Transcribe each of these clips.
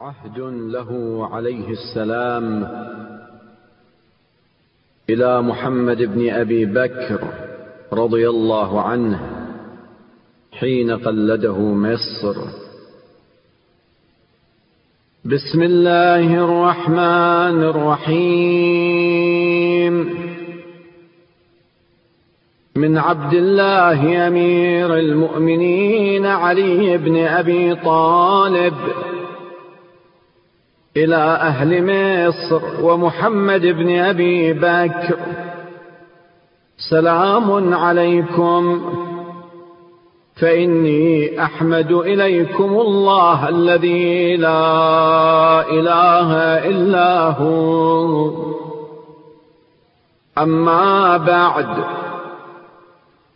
عهد له عليه السلام إلى محمد بن أبي بكر رضي الله عنه حين قلده مصر. بسم الله الرحمن الرحيم. من عبد الله أمير المؤمنين علي بن أبي طالب إلى أهل مصر ومحمد بن أبي بكر. سلام عليكم. فإني أحمد إليكم الله الذي لا إله إلا هو. أما بعد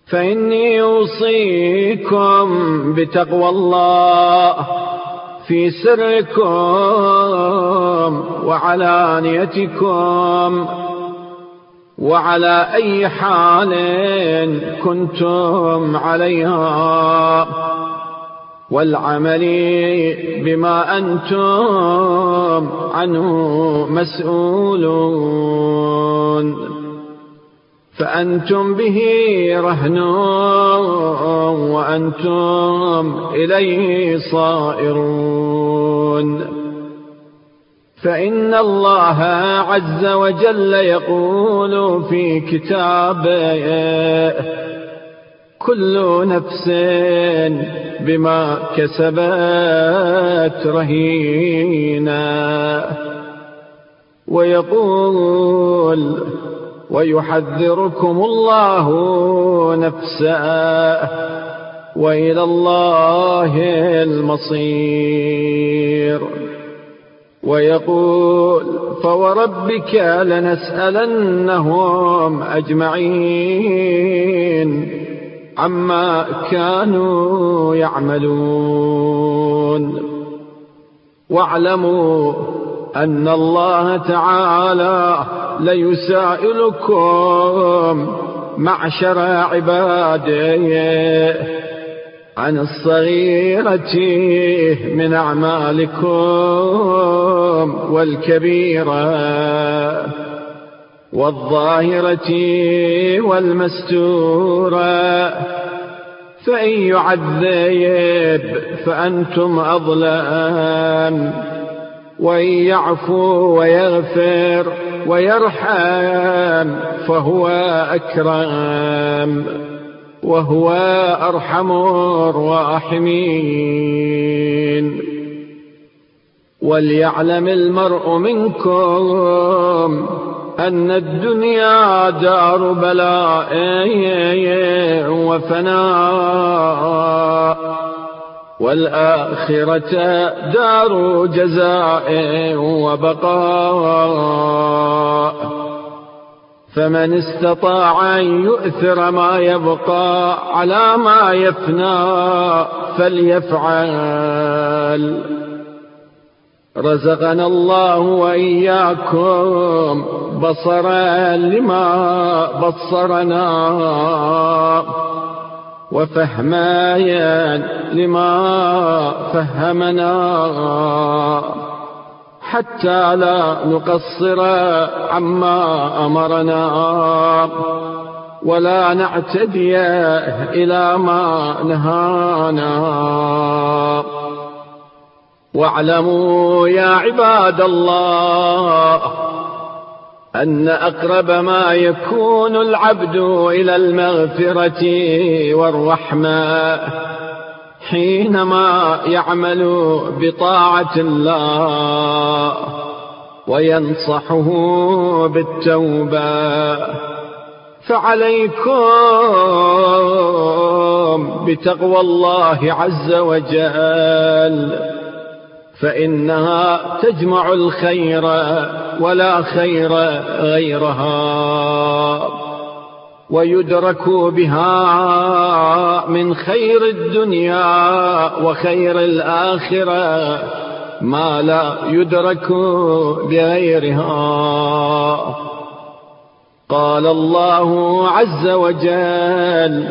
فإني أوصيكم بتقوى الله. في سركم وعلانيتكم وعلى أي حال كنتم عليها والعمل بما أنتم عنه مسؤولون. فأنتم به رهن وأنتم إليه صائرون. فإن الله عز وجل يقول في كتابه كل نفس بما كسبت رهينة ويقول ويحذركم الله نفسه وإلى الله المصير. ويقول فوربك لنسألنهم أجمعين عما كانوا يعملون. واعلموا أن الله تعالى ليسائلكم معشر عباده عن الصغيرة من أعمالكم والكبيرة والظاهرة والمستورة. فإن يعذب فأنتم أظلم وإن يعفو ويغفر ويرحم فهو أكرم وهو أرحم الراحمين. وليعلم المرء منكم أن الدنيا دار بلاء وفناء. والآخرة دار جزاء وبقاء. فمن استطاع أن يؤثر ما يبقى على ما يفنى فليفعل. رزقنا الله وإياكم بصرا لما بصرنا. وفهمايا لما فهمنا حتى لا نقصر عما أمرنا ولا نعتدي إلى ما نهانا. واعلموا يا عباد الله أن أقرب ما يكون العبد إلى المغفرة والرحمة حينما يعمل بطاعة الله وينصحه بالتوبة. فعليكم بتقوى الله عز وجل. فإنها تجمع الخير ولا خير غيرها ويدرك بها من خير الدنيا وخير الآخرة ما لا يدرك بغيرها. قال الله عز وجل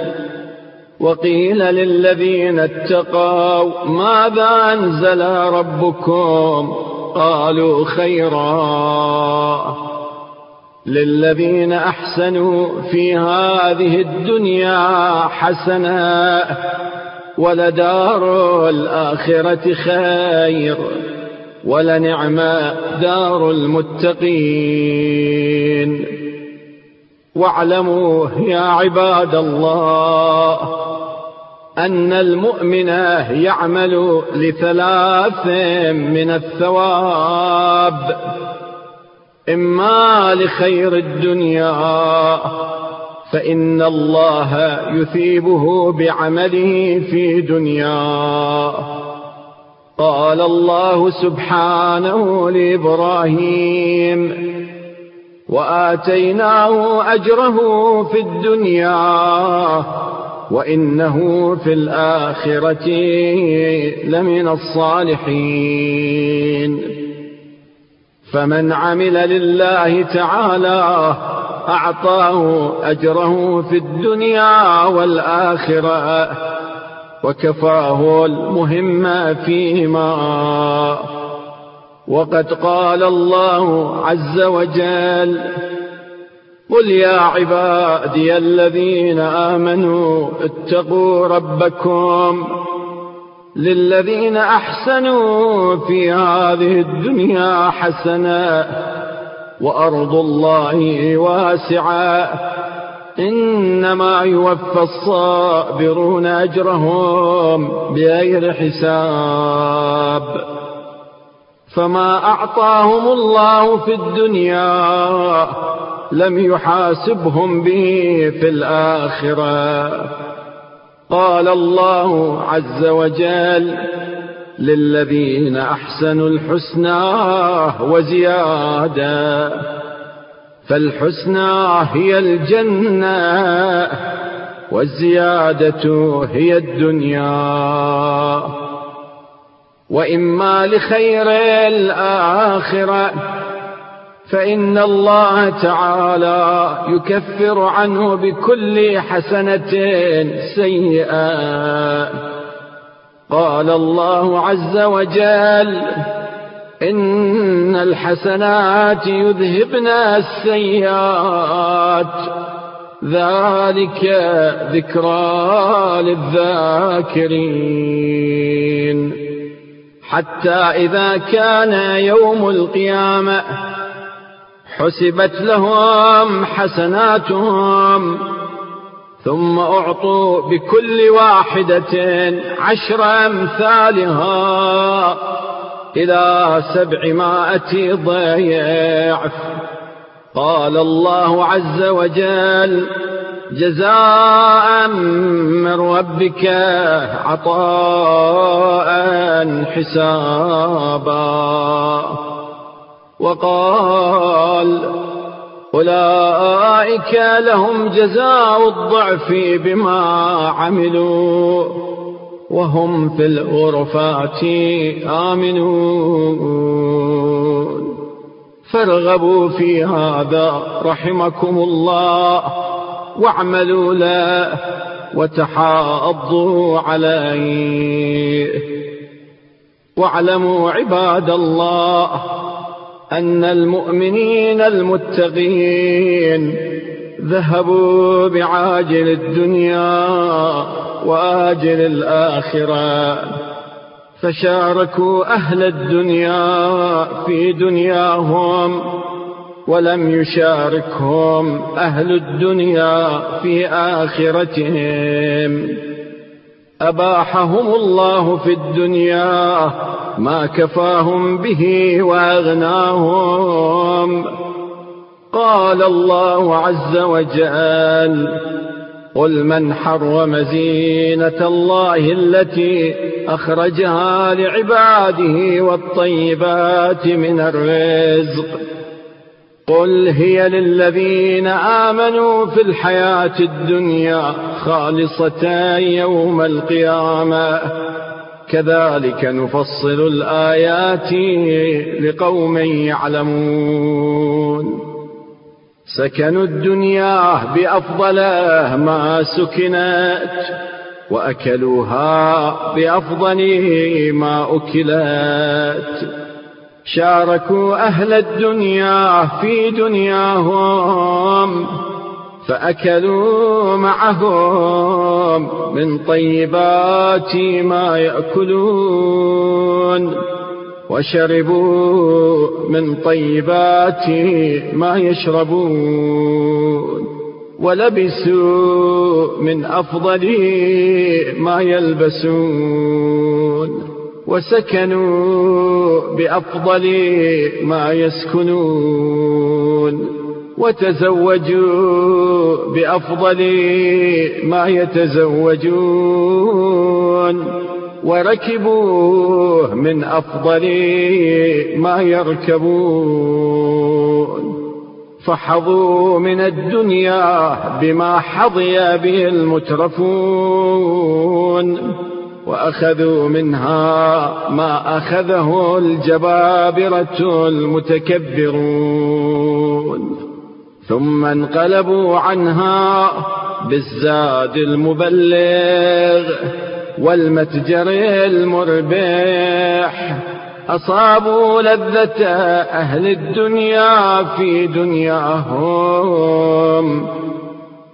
وقيل للذين اتقوا ماذا أنزل ربكم؟ قالوا خيرا. للذين أحسنوا في هذه الدنيا حسنة ولدار الآخرة خير. ولنعم دار المتقين. واعلموا يا عباد الله أن المؤمن يعمل لثلاث من الثواب إما لخير الدنيا فإن الله يثيبه بعمله في دنياه قال الله سبحانه لإبراهيم وآتيناه أجره في الدنيا وإنه في الآخرة لمن الصالحين. فمن عمل لله تعالى أعطاه أجره في الدنيا والآخرة وكفاه المهم فيما وقد قال الله عز وجل قل يا عبادي الذين آمنوا اتقوا ربكم للذين أحسنوا في هذه الدنيا حسنة وأرض الله واسعة إنما يوفى الصابرون أجرهم بغير حساب فما أعطاهم الله في الدنيا لم يحاسبهم به في الآخرة. قال الله عز وجل للذين أحسنوا الحسنى وزيادة. فالحسنى هي الجنة والزيادة هي الدنيا. وإما لخير الآخرة فإن الله تعالى يكفر عنه بكل حسنة سيئة. قال الله عز وجل إن الحسنات يذهبن السيئات. ذلك ذكرى للذاكرين. حتى إذا كان يوم القيامة حسبت لهم حسناتهم ثم أعطوا بكل واحدة عشر أمثالها إلى سبعمائة ضيعف قال الله عز وجل جزاء من ربك عطاء حسابا. وقال أولئك لهم جزاء الضعف بما عملوا وهم في الغرفات آمنون. فارغبوا في هذا رحمكم الله. واعملوا له وتحاضوا عليه. واعلموا عباد الله أن المؤمنين المتقين ذهبوا بعاجل الدنيا وآجل الآخرة. فشاركوا أهل الدنيا في دنياهم ولم يشاركهم أهل الدنيا في آخرتهم. أباحهم الله في الدنيا ما كفاهم به وأغناهم. قال الله عز وجل قل من حرم زينة الله التي أخرجها لعباده والطيبات من الرزق. قل هي للذين آمنوا في الحياة الدنيا خالصة يوم القيامة. كذلك نفصل الآيات لقوم يعلمون. سكنوا الدنيا بأفضل ما سكنت وأكلوها بأفضل ما أكلت. شاركوا أهل الدنيا في دنياهم فأكلوا معهم من طيبات ما يأكلون وشربوا من طيبات ما يشربون ولبسوا من أفضل ما يلبسون. وسكنوا بأفضل ما يسكنون وتزوجوا بأفضل ما يتزوجون وركبوا من أفضل ما يركبون فحظوا من الدنيا بما حظي به المترفون وأخذوا منها ما أخذه الجبابرة المتكبرون. ثم انقلبوا عنها بالزاد المبلغ والمتجر المربح. أصابوا لذة أهل الدنيا في دنياهم.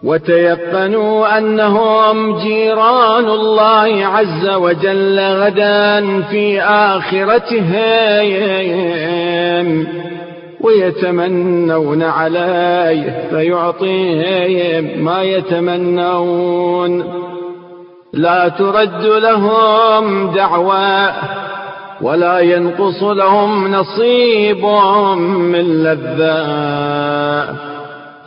وتيقنوا أنهم جيران الله عز وجل غدا في آخرتهم ويتمنون عليه فيعطيهم ما يتمنون. لا ترد لهم دعوة ولا ينقص لهم نصيب من لذات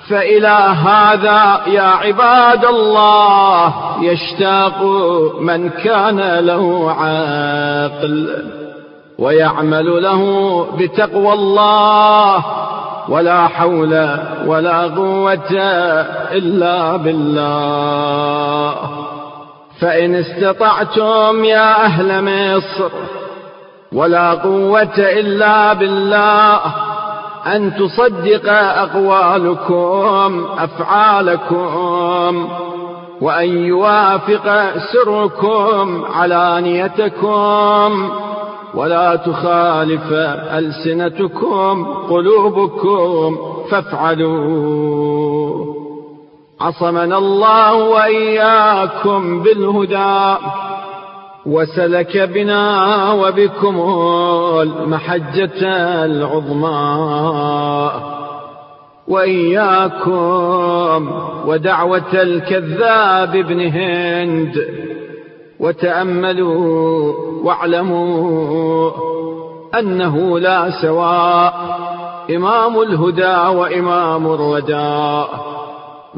فإلى هذا يا عباد الله يشتاق من كان له عاقل ويعمل له بتقوى الله ولا حول ولا قوة إلا بالله. فإن استطعتم يا أهل مصر ولا قوة إلا بالله أن تصدق أقوالكم أفعالكم وأن يوافق سركم علانيتكم ولا تخالف ألسنتكم قلوبكم فافعلوا. عصمنا الله وإياكم بالهدى. وسلك بنا وبكم المحجة العظمى. وإياكم ودعوة الكذاب ابن هند. وتأملوا واعلموا أنه لا سواء. إمام الهدى وإمام الرداء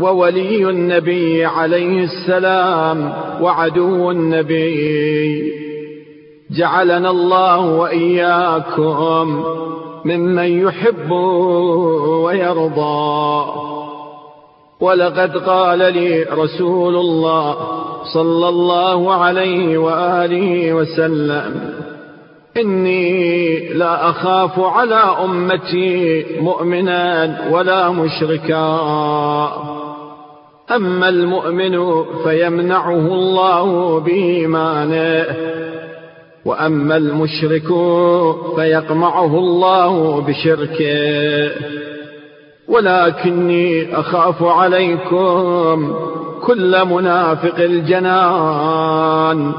وولي النبي عليه السلام وعدو النبي. جعلنا الله وإياكم ممن يحب ويرضى. ولقد قال لي رسول الله صلى الله عليه وآله وسلم إني لا أخاف على أمتي مؤمنا ولا مشركا أما المؤمن فيمنعه الله بإيمانه وأما المشرك فيقمعه الله بشركه. ولكني أخاف عليكم كل منافق الجنان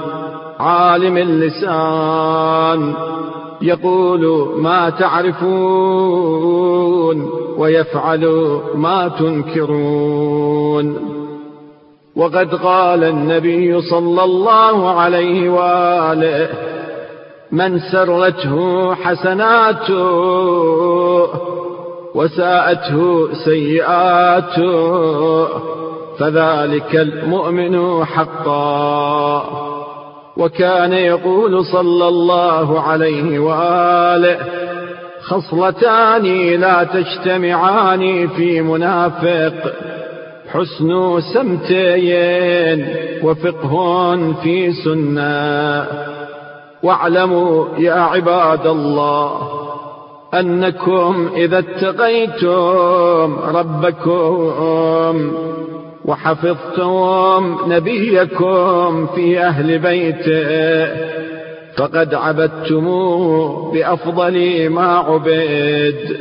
عالم اللسان. يقول ما تعرفون ويفعل ما تنكرون. وقد قال النبي صلى الله عليه وآله من سرته حسناته وساءته سيئاته فذلك المؤمن حقا. وكان يقول صلى الله عليه وآله خصلتان لا تجتمعان في منافق حسن سمتين وفقه في سنة. واعلموا يا عباد الله أنكم إذا اتقيتم ربكم وحفظتم نبيكم في أهل بيته فقد عبدتموه بأفضل ما عبد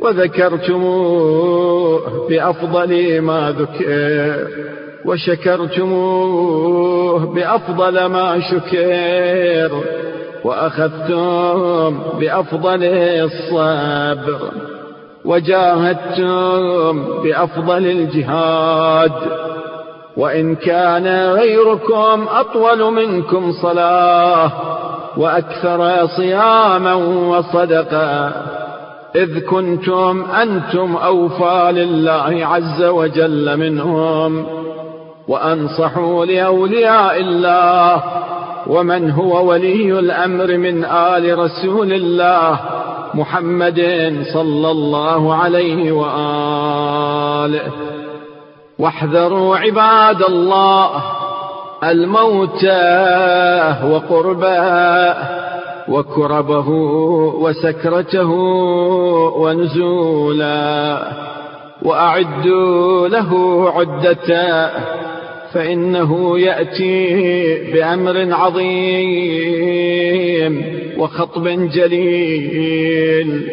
وذكرتموه بأفضل ما ذكر وشكرتموه بأفضل ما شكر وأخذتم بأفضل الصبر. وجاهدتم بأفضل الجهاد. وإن كان غيركم أطول منكم صلاة وأكثر صياما وصدقا إذ كنتم أنتم أوفى لله عز وجل منهم. وأنصحوا لأولياء الله. ومن هو ولي الأمر من آل رسول الله. محمد صلى الله عليه وآله. واحذروا عباد الله الموت وقربه وكربه وسكرته ونزولا وأعدوا له عدة فإنه يأتي بأمر عظيم وخطب جليل.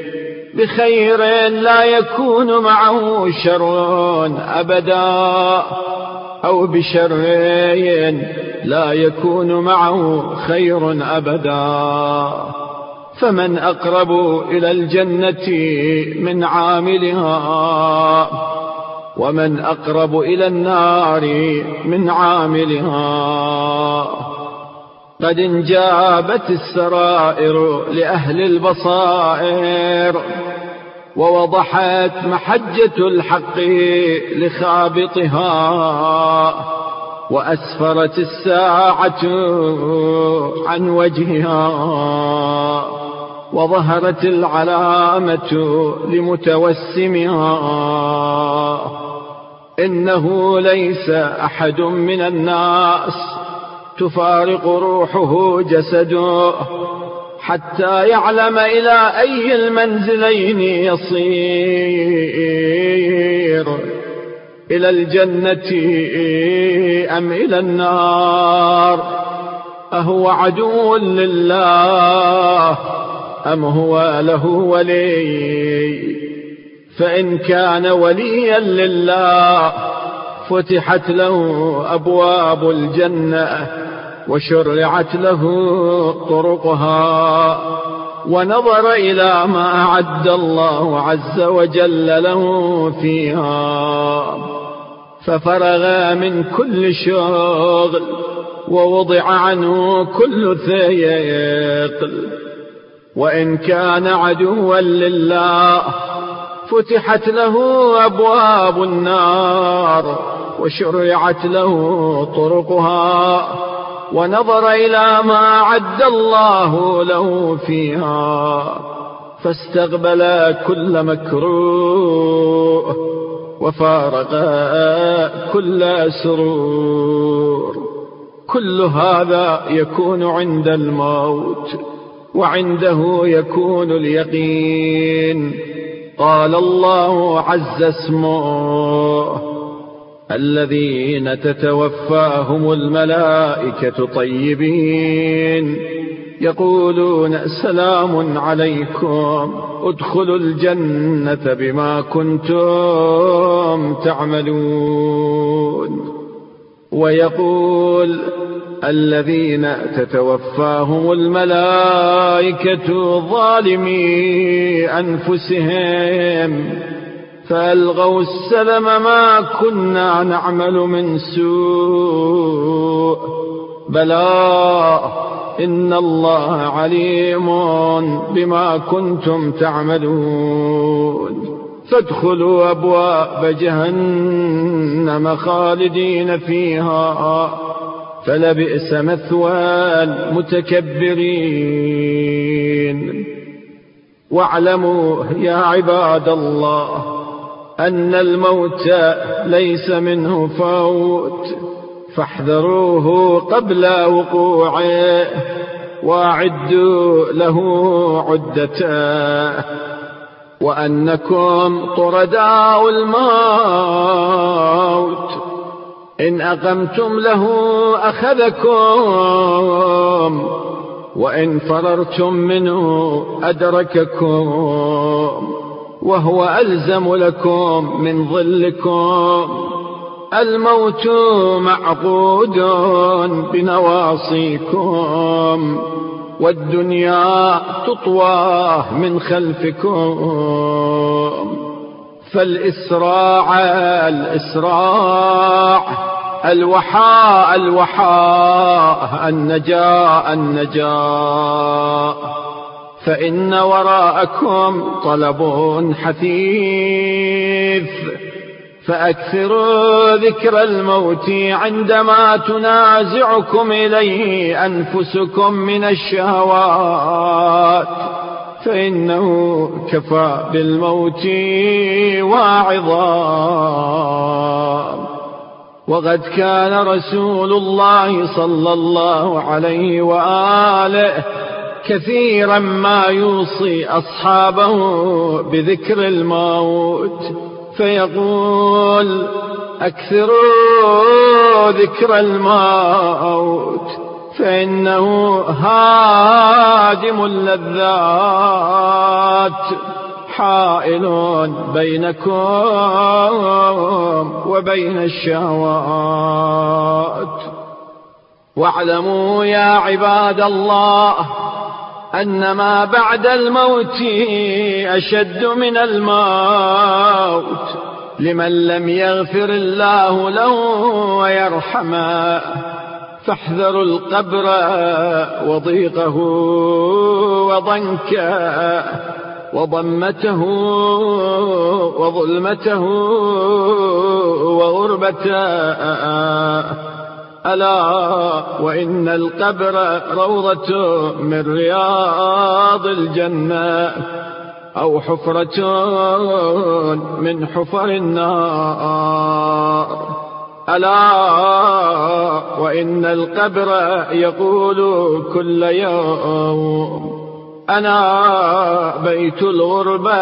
بخير لا يكون معه شر أبدا أو بشر لا يكون معه خير أبدا. فمن أقرب إلى الجنة من عاملها ومن أقرب إلى النار من عاملها. قد انجابت السرائر لأهل البصائر ووضحت محجة الحق لخابطها. وأسفرت الساعة عن وجهها. وظهرت العلامة لمتوسمها إنه ليس أحد من الناس تفارق روحه جسده حتى يعلم إلى أي المنزلين يصير إلى الجنة أم إلى النار. أهو عدو لله. أم هو له ولي؟ فإن كان وليا لله فتحت له أبواب الجنة وشرعت له طرقها ونظر إلى ما أعد الله عز وجل له فيها ففرغ من كل شغل ووضع عنه كل ثيقل وإن كان عدوا لله فتحت له أبواب النار وشرعت له طرقها ونظر إلى ما عد الله له فيها فاستقبل كل مكروه وفارق كل سرور كل هذا يكون عند الموت وعنده يكون اليقين. قال الله عز اسمه الذين تتوفاهم الملائكة طيبين. يقولون سلام عليكم ادخلوا الجنة بما كنتم تعملون. ويقول الذين تتوفاهم الملائكة ظالمي أنفسهم فألغوا السلم ما كنا نعمل من سوء بلى إن الله عليم بما كنتم تعملون. فادخلوا أبواب جهنم خالدين فيها. فلبئس مثوى المتكبرين واعلموا يا عباد الله أن الموت ليس منه فوت. فاحذروه قبل وقوعه واعدوا له عدته. وأنكم طرداء الموت. إن أقمتم له أخذكم وإن فررتم منه أدرككم وهو ألزم لكم من ظلكم. الموت معقود بنواصيكم والدنيا تطواه من خلفكم. فالإسراع الإسراع الوحاء الوحاء النجاء النجاء. فإن وراءكم طلب حثيث فأكثروا ذكر الموت عندما تنازعكم إليه أنفسكم من الشهوات. فإنه كفى بالموت واعظا. وقد كان رسول الله صلى الله عليه وآله كثيرا ما يوصي أصحابه بذكر الموت فيقول أكثروا ذكر الموت. فإنه هادم اللذات. حائل بينكم وبين الشهوات. واعلموا يا عباد الله أن ما بعد الموت أشد من الموت. لمن لم يغفر الله له ويرحمه. فاحذروا القبر وضيقه وضنكه وضمته وظلمته وغربته ألا وإن القبر روضة من رياض الجنة أو حفرة من حفر النار. ألا وإن القبر يقول كل يوم أنا بيت الغربة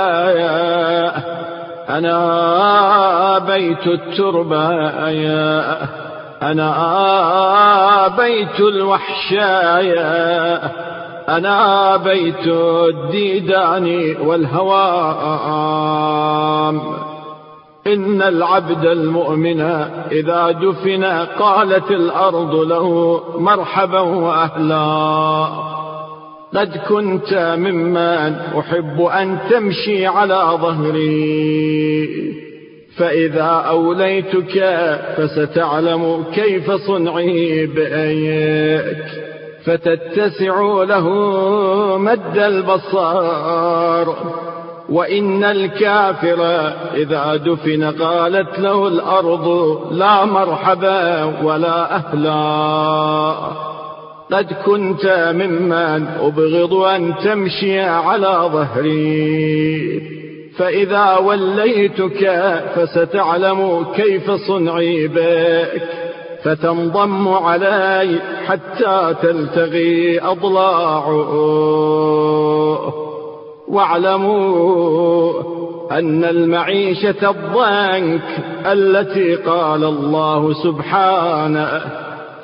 أنا بيت التربة أنا بيت الوحشايا أنا بيت الديدان والهوام. إن العبد المؤمن إذا دفن قالت الأرض له مرحبا وأهلا. قد كنت ممن أحب أن تمشي على ظهري. فإذا أوليتك فستعلم كيف صنعي بأيك. فتتسع له مد البصار. وإن الكافر إذا دفن قالت له الأرض لا مرحبا ولا أهلا. قد كنت ممن أبغض أن تمشي على ظهري. فإذا وليتك فستعلم كيف صنعي بك. فتنضم علي حتى تلتغي أضلاعه. واعلموا أن المعيشة الضنك التي قال الله سبحانه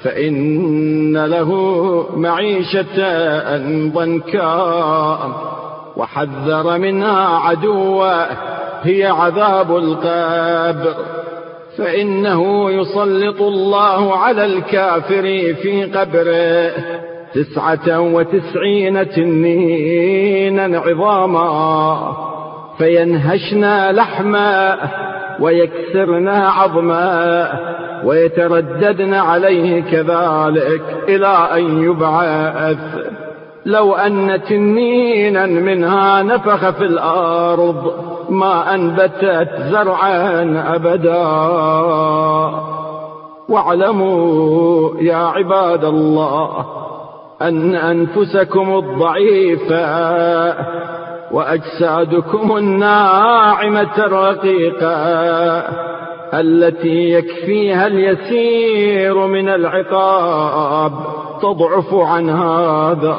فإن له معيشة ضنكا. وحذر منها عدوه هي عذاب القبر. فإنه يسلط الله على الكافر في قبره. تسعة وتسعين تنينا عظاما فينهشنا لحما ويكسرنا عظما ويترددن عليه كذلك إلى أن يبعث. لو أن تنينا منها نفخ في الأرض ما أنبتت زرعا أبدا. واعلموا يا عباد الله أن أنفسكم الضعيفة وأجسادكم الناعمة الرقيقة التي يكفيها اليسير من العقاب تضعف عن هذا.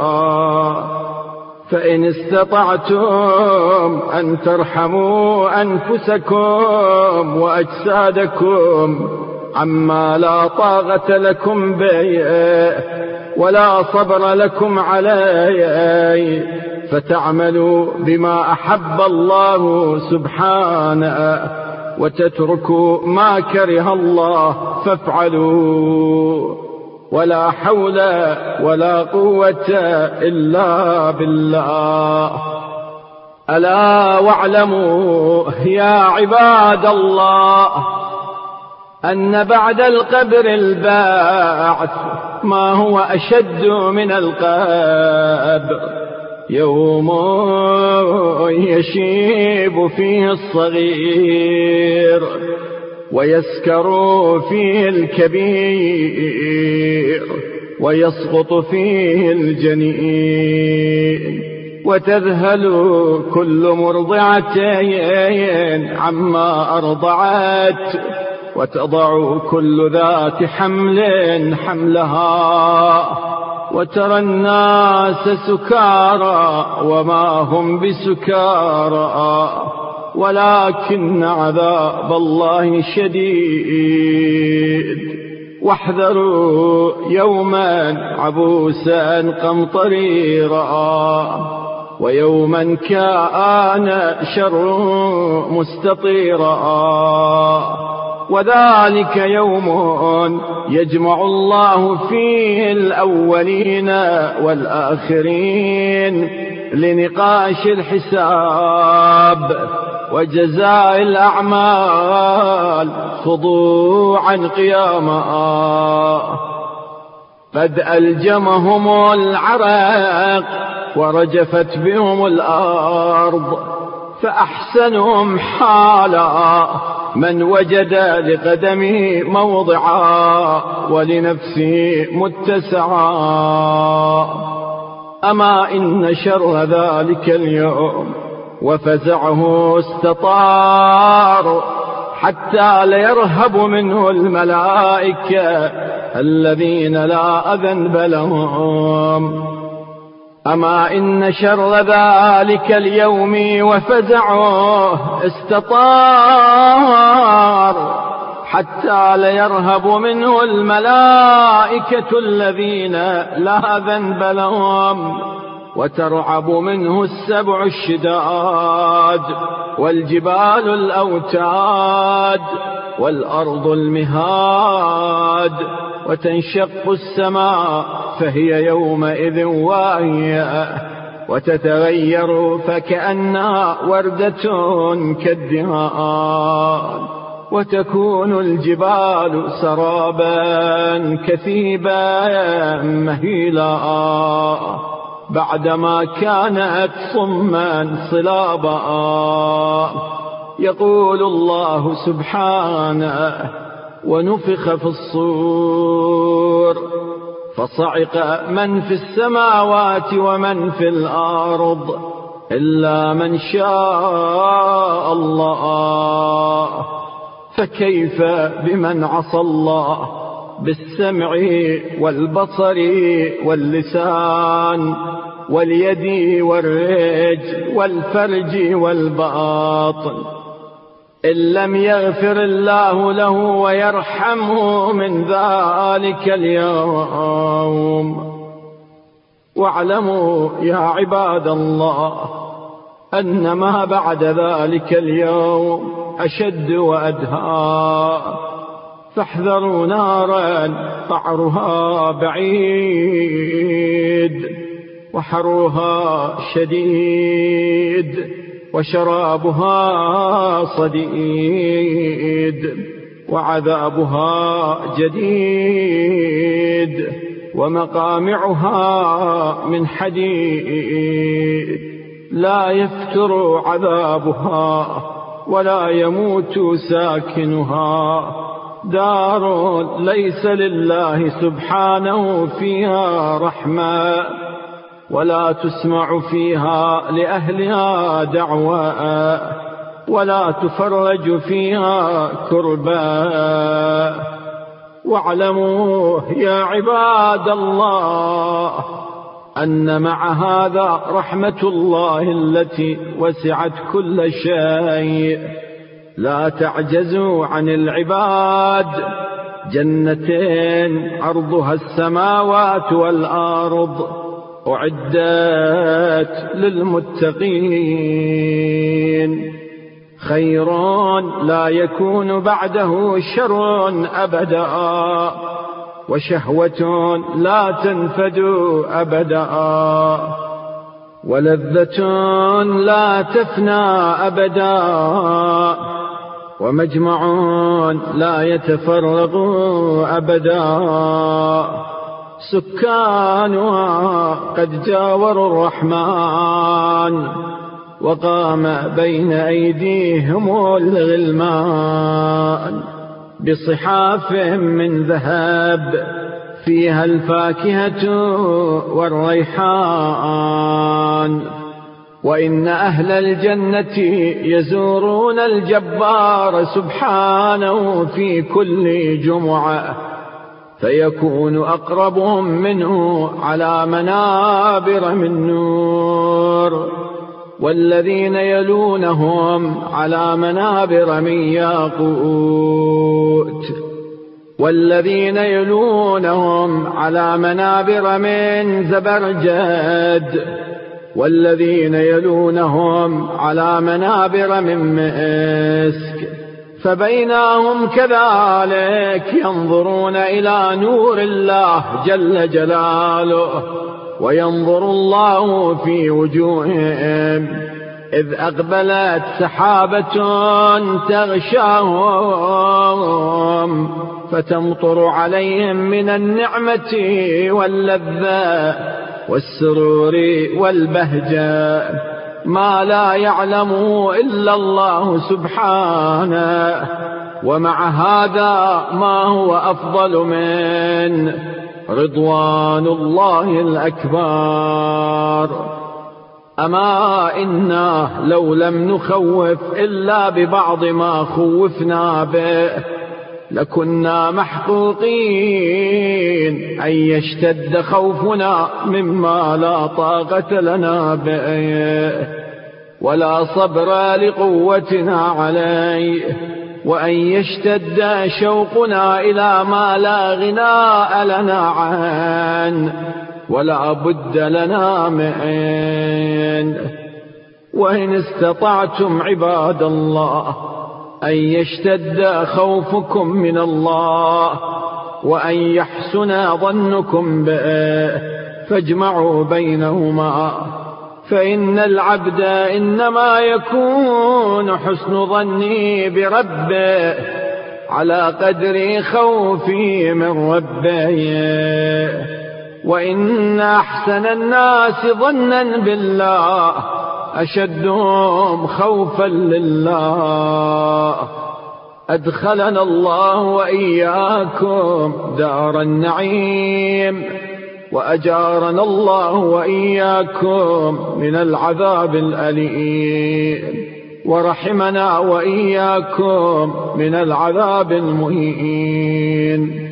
فإن استطعتم أن ترحموا أنفسكم وأجسادكم عما لا طاقة لكم به ولا صبر لكم عليه فتعملوا بما أحب الله سبحانه وتتركوا ما كره الله فافعلوا. ولا حول ولا قوة إلا بالله. ألا واعلموا يا عباد الله أن بعد القبر الباعث ما هو أشد من القبر. يوم يشيب فيه الصغير ويسكر فيه الكبير ويسقط فيه الجنين وتذهل كل مرضعة عما أرضعت. وتضع كل ذات حمل حملها وترى الناس سكارى وما هم بسكارى ولكن عذاب الله شديد. واحذروا يوما عبوسا قمطريرا ويوما كان شر مستطيرا وذلك يوم يجمع الله فيه الأولين والآخرين لنقاش الحساب وجزاء الأعمال خضوعا قياما. قد ألجمهم العرق ورجفت بهم الأرض فأحسنهم حالا. من وجد لقدمه موضعا ولنفسه متسعا. أما إن شر ذلك اليوم وفزعه استطار حتى ليرهب منه الملائكة الذين لا أذنب لهم. أما إن شر ذلك اليوم وفزعه استطار حتى ليرهب منه الملائكة الذين لا ذنب لهم وترعب منه السبع الشداد والجبال الأوتاد والأرض المهاد وتنشق السماء فهي يومئذ واهية وتتغير فكأنها وردة كالدهان وتكون الجبال سرابا كثيبا مهيلا بعدما كانت صما صلابا يقول الله سبحانه ونفخ في الصور فصعق من في السماوات ومن في الأرض إلا من شاء الله. فكيف بمن عصى الله؟ بالسمع والبصر واللسان واليد والرجل والفرج والباطن. إن لم يغفر الله له ويرحمه من ذلك اليوم. واعلموا يا عباد الله أن ما بعد ذلك اليوم أشد وأدهى. فاحذروا نارا قعرها بعيد وحروها شديد. وشرابها صديد وعذابها جديد ومقامعها من حديد. لا يفتر عذابها ولا يموت ساكنها. دار ليس لله سبحانه فيها رحمة. ولا تسمع فيها لأهلها دعوى ولا تفرج فيها كربا. واعلموا يا عباد الله أن مع هذا رحمة الله التي وسعت كل شيء. لا تعجزوا عن العباد. جنتين عرضها السماوات والأرض. أعدت للمتقين. خير لا يكون بعده شر أبدا وشهوة لا تنفد أبدا ولذة لا تفنى أبدا ومجمع لا يتفرغ أبدا. سكانها قد جاوروا الرحمن وقام بين أيديهم الغلمان بصحاف من ذهب فيها الفاكهة والريحان. وإن أهل الجنة يزورون الجبار سبحانه في كل جمعة فيكون أقربهم منه على منابر من نور. والذين يلونهم على منابر من ياقوت. والذين يلونهم على منابر من زبرجد. والذين يلونهم على منابر من مسك. فبينهم كذلك ينظرون إلى نور الله جل جلاله وينظر الله في وجوههم. إذ أقبلت سحابة تغشاهم فتمطر عليهم من النعمة واللذة والسرور والبهجة. ما لا يعلمه إلا الله سبحانه ومع هذا ما هو أفضل من رضوان الله الأكبر. أما إنا لو لم نخوف إلا ببعض ما خوفنا به لكنا محقوقين. أن يشتد خوفنا مما لا طاقة لنا به ولا صبر لقوتنا عليه. وأن يشتد شوقنا إلى ما لا غناء لنا عنه ولا بد لنا من وإن استطعتم عباد الله أن يشتد خوفكم من الله وأن يحسن ظنكم به فاجمعوا بينهما. فإن العبد إنما يكون حسن ظني بربه على قدر خوفي من ربه. وإن أحسن الناس ظنا بالله أشدهم خوفا لله. أدخلنا الله وإياكم دار النعيم وأجارنا الله وإياكم من العذاب الأليم ورحمنا وإياكم من العذاب المهين.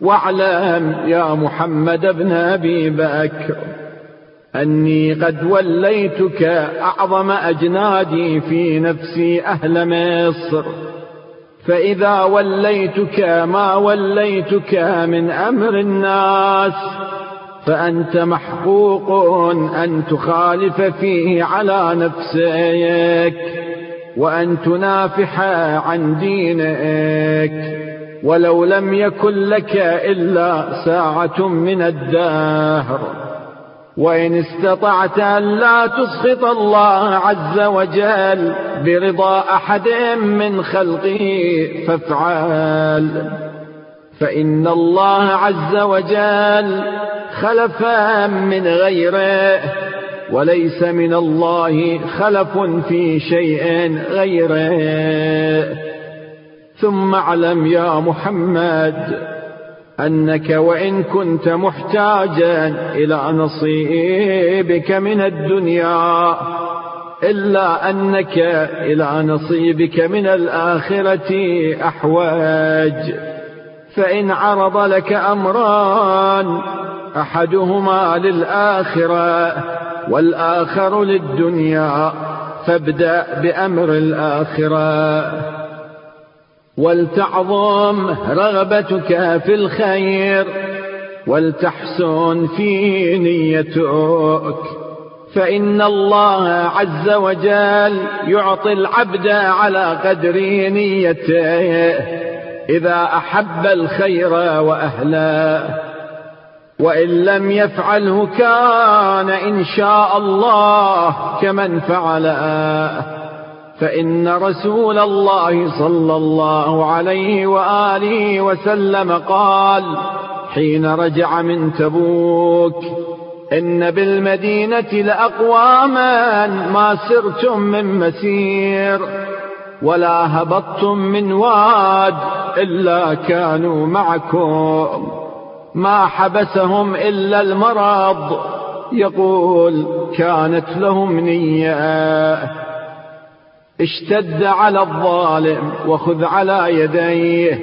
واعلم يا محمد بن أبي بكر أني قد وليتك أعظم أجنادي في نفسي أهل مصر. فإذا وليتك ما وليتك من أمر الناس فأنت محقوق أن تخالف فيه على نفسك وأن تنافح عن دينك. ولو لم يكن لك إلا ساعة من الدهر. وإن استطعت أن لا تسخط الله عز وجل برضا أحد من خلقه فافعل. فإن الله عز وجل خلف من غيره وليس من الله خلف في شيء غيره. ثم اعلم يا محمد أنك وإن كنت محتاجا إلى نصيبك من الدنيا إلا أنك إلى نصيبك من الآخرة أحواج. فإن عرض لك أمران أحدهما للآخرة والآخر للدنيا فابدأ بأمر الآخرة. ولتعظم رغبتك في الخير ولتحسن في نيتك. فإن الله عز وجل يعطي العبد على قدر نيته إذا أحب الخير وأهله. وإن لم يفعله كان إن شاء الله كمن فعله. فإن رسول الله صلى الله عليه وآله وسلم قال حين رجع من تبوك إن بالمدينة لأقواما ما سرتم من مسير ولا هبطتم من واد إلا كانوا معكم. ما حبسهم إلا المرض يقول كانت لهم نية. اشتد على الظالم وخذ على يديه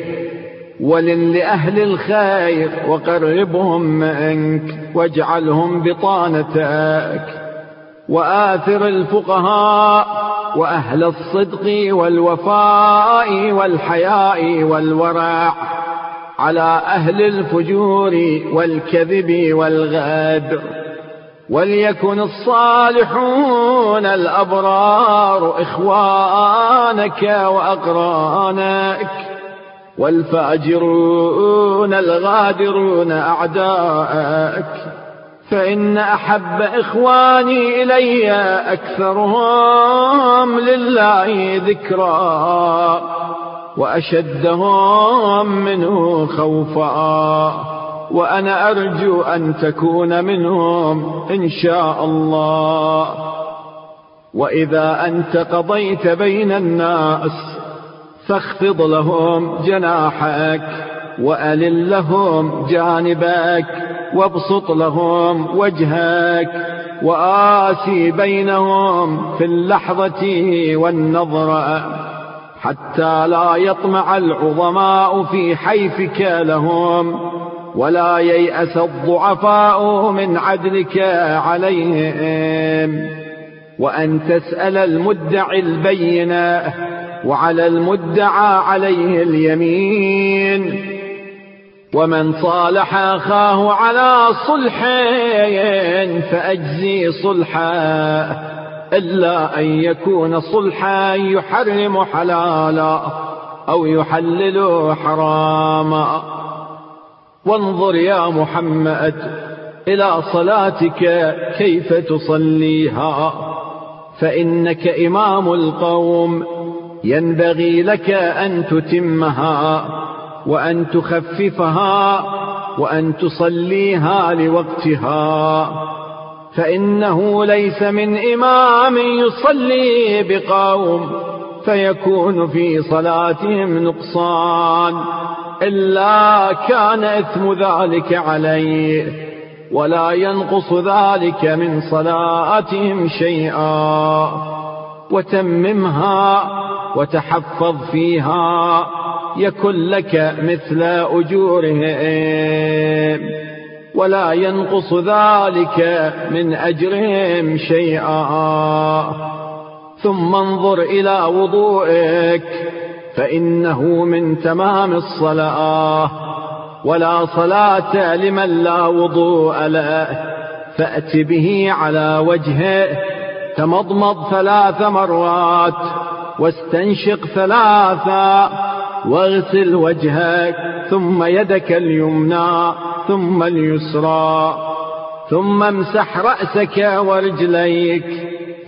ولن لأهل الخير وقربهم منك واجعلهم بطانتك وآثر الفقهاء وأهل الصدق والوفاء والحياء والورع على أهل الفجور والكذب والغدر. وليكن الصالحون الأبرار إخوانك وأقرانك والفاجرون الغادرون أعداءك فإن أحب إخواني إلي أكثرهم لله ذكرا وأشدهم منه خوفا وأنا أرجو أن تكون منهم إن شاء الله. وإذا أنت قضيت بين الناس فاخفض لهم جناحك وألل لهم جانبك وابسط لهم وجهك وآسي بينهم في اللحظة والنظرة حتى لا يطمع العظماء في حيفك لهم. ولا ييأس الضعفاء من عدلك عليهم. وأن تسأل المدعي البينة وعلى المدعى عليه اليمين. ومن صالح أخاه على صلح فأجزي صلحا إلا أن يكون صلحا يحرم حلالا أو يحلل حراما. وانظر يا محمد إلى صلاتك كيف تصليها فإنك إمام القوم ينبغي لك أن تتمها وأن تخففها وأن تصليها لوقتها فإنه ليس من إمام يصلي بقوم فيكون في صلاتهم نقصان. إلا كان إثم ذلك عليه ولا ينقص ذلك من صلاتهم شيئا وتممها وتحفظ فيها يكن لك مثل أجورهم ولا ينقص ذلك من أجرهم شيئا ثم انظر إلى وضوئك فإنه من تمام الصلاة. ولا صلاة لمن لا وضوء له. فأت به على وجهه. تمضمض ثلاث مرات. واستنشق ثلاثا. واغسل وجهك. ثم يدك اليمنى. ثم اليسرى. ثم امسح رأسك ورجليك.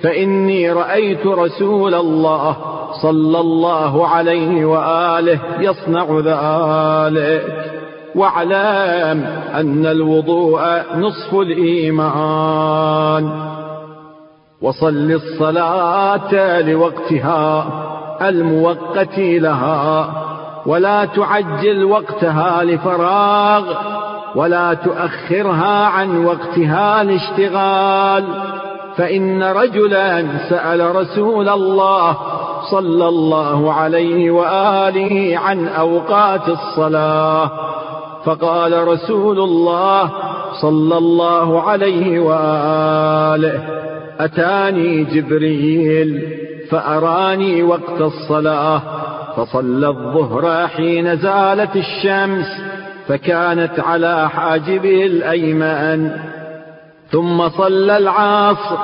فإني رأيت رسول الله. صلى الله عليه وآله يصنع ذلك. واعلم أن الوضوء نصف الإيمان. وصل الصلاة لوقتها الموقت لها ولا تعجل وقتها لفراغ ولا تؤخرها عن وقتها لاشتغال. فإن رجلا سأل رسول الله صلى الله عليه وآله عن أوقات الصلاة. فقال رسول الله صلى الله عليه وآله أتاني جبريل فأراني وقت الصلاة. فصلى الظهر حين زالت الشمس فكانت على حاجبه الأيمن. ثم صلى العصر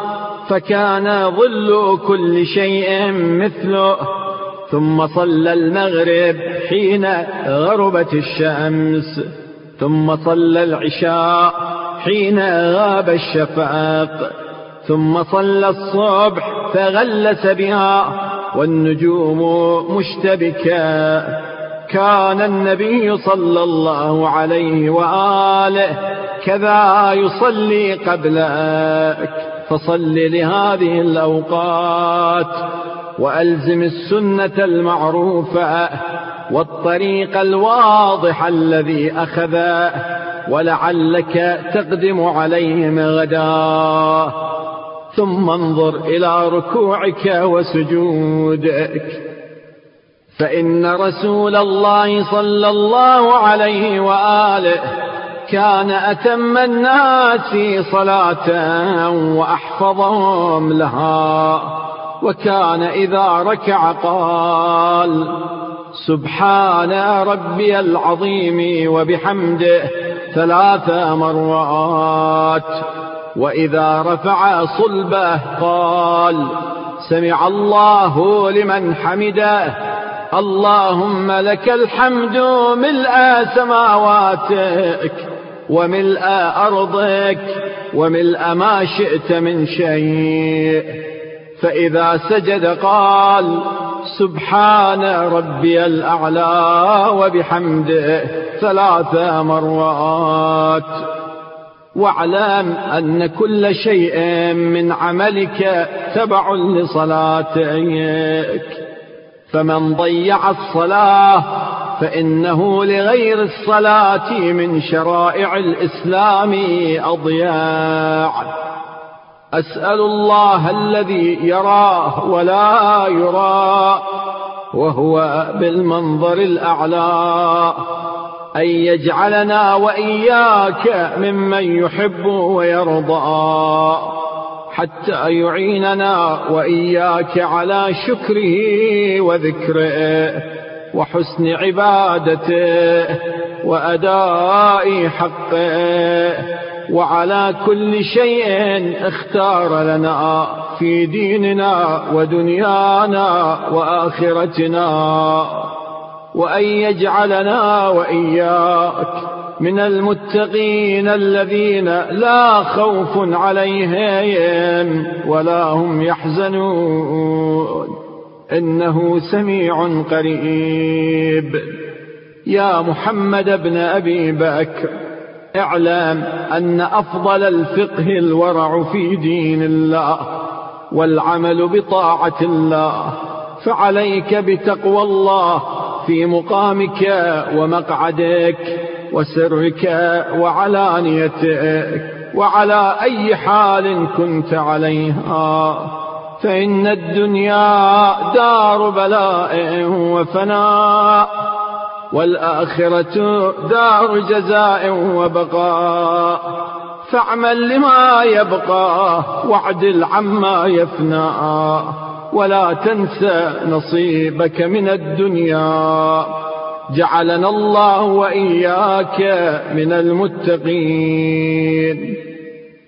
فكان ظل كل شيء مثله ثم صلى المغرب حين غربت الشمس ثم صلى العشاء حين غاب الشفاق ثم صلى الصبح فغلس بها والنجوم مشتبكة. كان النبي صلى الله عليه وآله كذا يصلي قبلك. فصل لهذه الأوقات وألزم السنة المعروفة والطريق الواضح الذي أخذه ولعلك تقدم عليهم غدا. ثم انظر إلى ركوعك وسجودك. فإن رسول الله صلى الله عليه وآله كان أتم الناس صلاة وأحفظهم لها وكان إذا ركع قال سبحان ربي العظيم وبحمده ثلاث مرات وإذا رفع صلبه قال سمع الله لمن حمده اللهم لك الحمد ملء سماواتك. وملء أرضك وملء ما شئت من شيء. فإذا سجد قال سبحان ربي الأعلى وبحمده ثلاث مرات. واعلم أن كل شيء من عملك تبع لصلاتك. فمن ضيع الصلاة فإنه لغير الصلاة من شرائع الإسلام أضياع. أسأل الله الذي يراه ولا يرى وهو بالمنظر الأعلى. أن يجعلنا وإياك ممن يحب ويرضى حتى يعيننا وإياك على شكره وذكره. وحسن عبادته وأداء حقه وعلى كل شيء اختار لنا في ديننا ودنيانا وآخرتنا. وأن يجعلنا وإياك من المتقين الذين لا خوف عليهم ولا هم يحزنون. إنه سميع قريب. يا محمد بن أبي بكر اعلم أن أفضل الفقه الورع في دين الله والعمل بطاعة الله فعليك بتقوى الله في مقامك ومقعدك وسرك وعلانيتك وعلى أي حال كنت عليها. فإن الدنيا دار بلاء وفناء والآخرة دار جزاء وبقاء. فاعمل لما يبقى واعدل عما يفنى. ولا تنسى نصيبك من الدنيا. جعلنا الله وإياك من المتقين.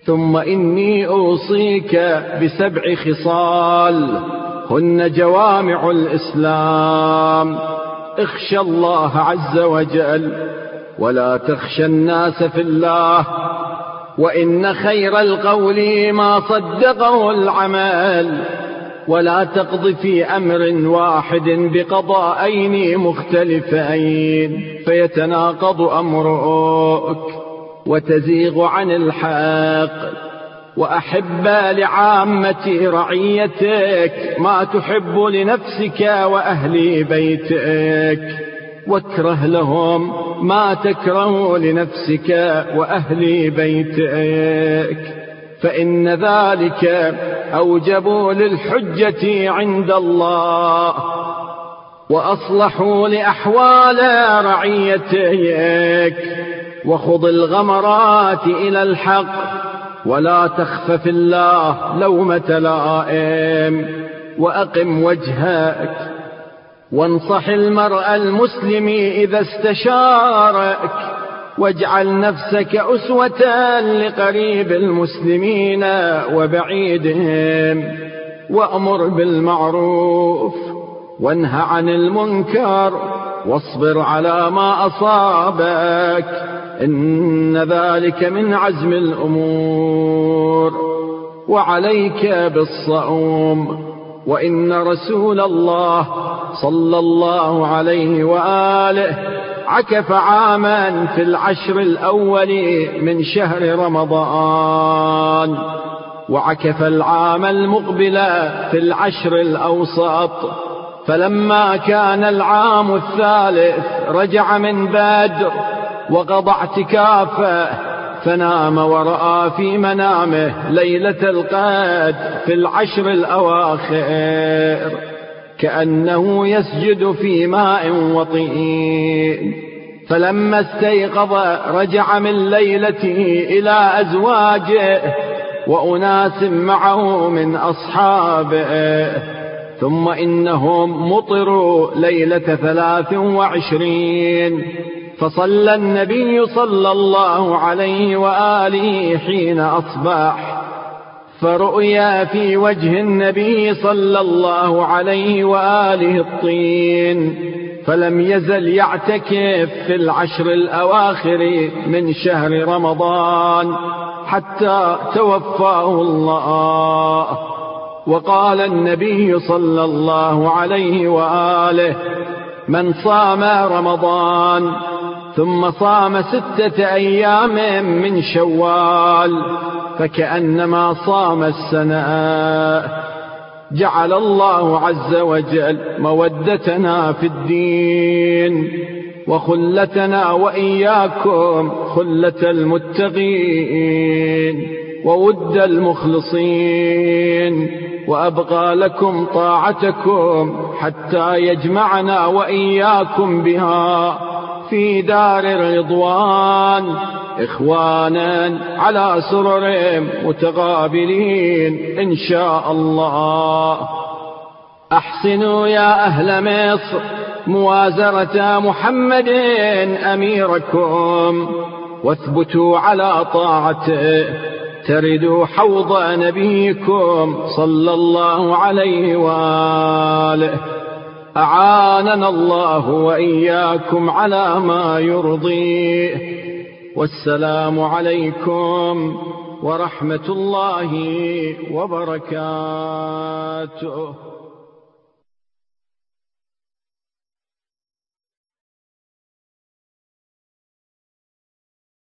ثم إني أوصيك بسبع خصال هن جوامع الإسلام. اخشى الله عز وجل ولا تخشى الناس في الله. وإن خير القول ما صدقه العمل ولا تقض في أمر واحد بقضاءين مختلفين. فيتناقض أمرك. وتزيغ عن الحق وأحب لعامة رعيتك ما تحب لنفسك وأهل بيتك. واكره لهم ما تكره لنفسك وأهل بيتك. فإن ذلك أوجب للحجة عند الله. وأصلحوا لأحوال رعيتك. وخض الغمرات إلى الحق ولا تخفف الله لومة لائم وأقم وجهك وانصح المرء المسلم إذا استشارك واجعل نفسك أسوة لقريب المسلمين وبعيدهم وأمر بالمعروف وانه عن المنكر واصبر على ما أصابك إن ذلك من عزم الأمور. وعليك بالصوم. وإن رسول الله صلى الله عليه وآله عكف عاما في العشر الأول من شهر رمضان. وعكف العام المقبل في العشر الأوسط. فلما كان العام الثالث رجع من بدر وقضى اعتكافه فنام ورأى في منامه ليلة القد في العشر الأواخر كأنه يسجد في ماء وطين. فلما استيقظ رجع من ليلته إلى أزواجه وأناس معه من أصحابه. ثم إنهم مطروا ليلة ثلاث وعشرين. فصلى النبي صلى الله عليه وآله حين أصبح. فرؤيا في وجه النبي صلى الله عليه وآله الطين. فلم يزل يعتكف في العشر الأواخر من شهر رمضان حتى توفاه الله. وقال النبي صلى الله عليه وآله من صام رمضان ثم صام ستة أيام من شوال فكأنما صام السنة جعل الله عز وجل مودتنا في الدين وخلتنا وإياكم خلة المتقين وود المخلصين. وأبقى لكم طاعتكم حتى يجمعنا وإياكم بها في دار الرضوان. إخوانا على سرر متقابلين إن شاء الله. أحسنوا يا أهل مصر موازرة محمد أميركم. واثبتوا على طاعته. تردوا حوض نبيكم صلى الله عليه وآله. أعاننا الله وإياكم على ما يرضيه والسلام عليكم ورحمة الله وبركاته.